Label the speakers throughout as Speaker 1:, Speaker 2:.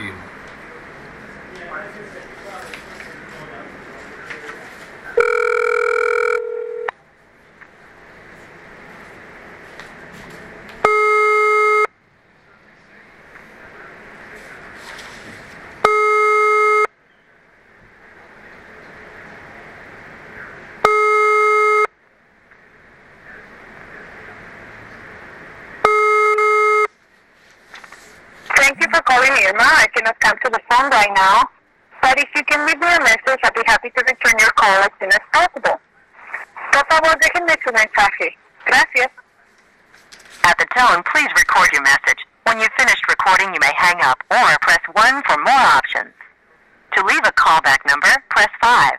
Speaker 1: email.
Speaker 2: Thank you for calling Irma. I cannot come to the phone right now. But if you can leave me a message, I'll be happy to return your call as soon as possible. Por favor, déjenme su mensaje. Gracias.
Speaker 3: At the tone, please record your message. When you've finished recording, you may hang up or press 1 for more options. To leave a callback number, press 5.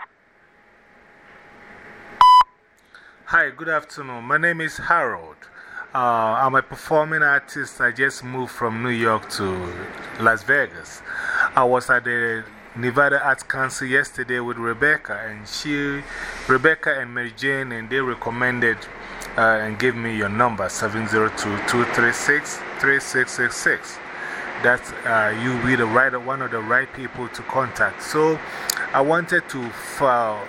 Speaker 1: Hi, good afternoon. My name is Harold. Uh, I'm a performing artist. I just moved from New York to Las Vegas. I was at the Nevada Arts Council yesterday with Rebecca, and she, Rebecca and Mary Jane, and they recommended uh, and gave me your number 702 236 3666. That's uh, you be the right, one of the right people to contact. So I wanted to file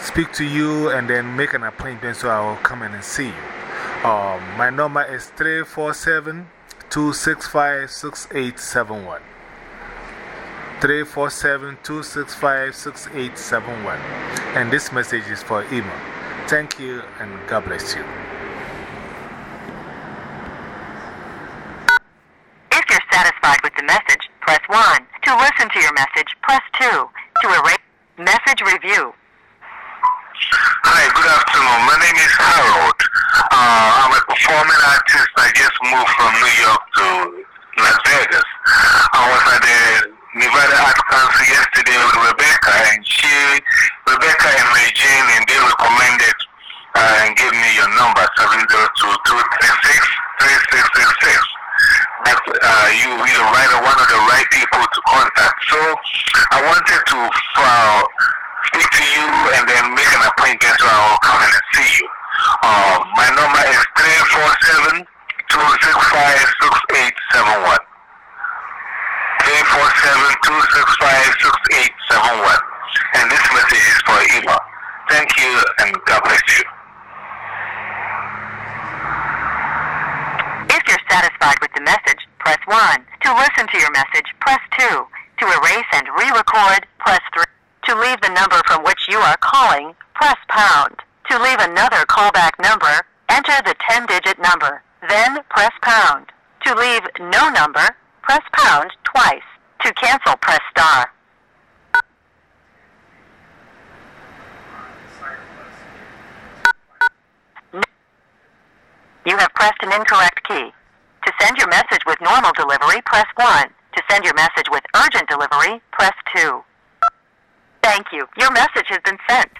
Speaker 1: speak to you and then make an appointment so I will come in and see you. Um, my number is 347 265 6871. 347 265 6871. And this message is for Emma. Thank you and God bless you.
Speaker 3: If you're satisfied with the message, press 1. To listen to your message, press 2. To erase message review.
Speaker 4: Hi, good afternoon. My name is Harold. Uh, I'm a performing artist. I just moved from New York to Las Vegas. I was at the Nevada Arts Council yesterday with Rebecca, and she, Rebecca and Mary Jane, and they recommended uh, and gave me your number, 702-236-3666. That uh, you be the right, one of the right people to contact. So I wanted to uh, speak to you and then make an appointment so I will come and see you. Uh, my number is 347 265 6871. 347 265 6871. And this message is for Eva. Thank you and God bless you.
Speaker 3: If you're satisfied with the message, press 1. To listen to your message, press 2. To erase and re-record, press 3. To leave the number from which you are calling, press pound. To leave another callback number, enter the 10-digit number, then press pound. To leave no number, press pound twice. To cancel, press star. You have pressed an incorrect key. To send your message with normal delivery, press 1. To send your message with urgent delivery, press 2. Thank you. Your message has been sent.